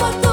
juba